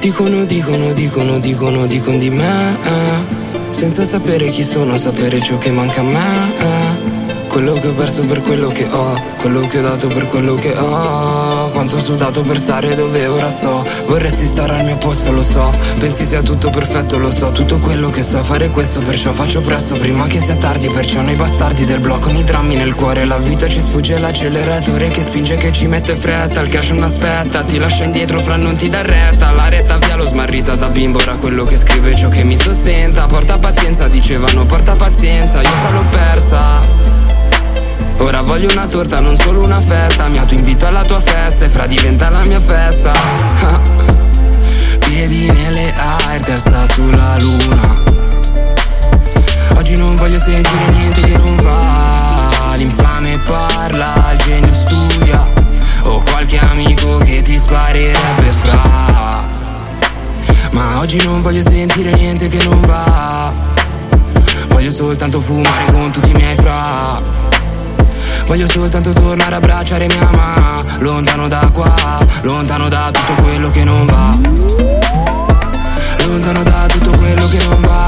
Dicono, dicono, dicono, dicono, dicono di me eh. Senza sapere chi sono, sapere ciò che manca a me eh. Quello che ho perso per quello che ho, quello che ho dato per quello che ho. Quanto ho sudato per stare dove ora sto. Vorresti stare al mio posto, lo so. Pensi sia tutto perfetto, lo so. Tutto quello che so fare questo, perciò faccio presto prima che sia tardi. Perciò noi bastardi del blocco, i drammi nel cuore. La vita ci sfugge l'acceleratore che spinge, che ci mette fretta. Il cash non aspetta, ti lascia indietro fra non ti dà retta. La retta via lo smarrita da bimbo, ora quello che scrive ciò che mi sostenta. Porta pazienza, dicevano, porta pazienza. Io fra l'ho persa. Ora voglio una torta, non solo una fetta Mi autoinvito alla tua festa e fra diventa la mia festa. Piedi nelle air, testa sulla luna. Oggi non voglio sentire niente che non va L'infame parla, il genio studia. Ho qualche amico che ti sparerebbe fra. Ma oggi non voglio sentire niente che non va. Voglio soltanto fumare con tutti i miei fra Voglio soltanto tornare a abbracciare mia mamma. Lontano da qua, lontano da tutto quello che non va. Lontano da tutto quello che non va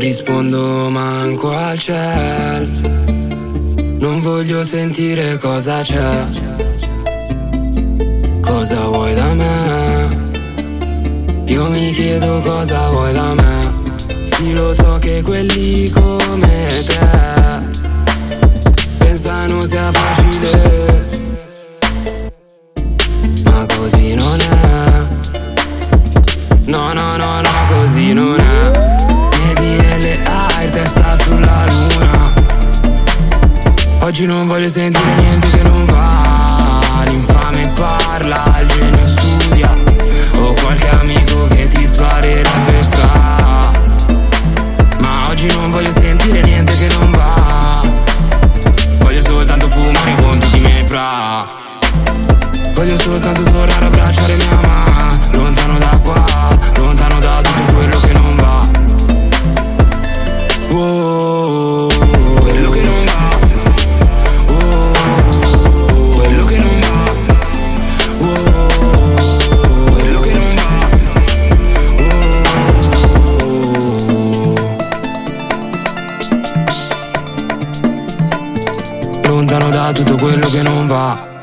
rispondo manco al cielo. Non voglio sentire cosa c'è. Cosa vuoi da me? Io mi chiedo cosa vuoi da me. Sì, lo so che quelli come te pensano sia facile ma così non è. No, no, no, no, così non è. Oggi non voglio sentire niente che non va. L'infame parla, il genio studia. Ho qualche amico che ti sparerebbe fra. Ma oggi non voglio sentire niente che non va. Voglio soltanto fumare con tutti i miei fra. Voglio soltanto tornare a abbracciare mia mamma Lontano da qua, tutto quello che non va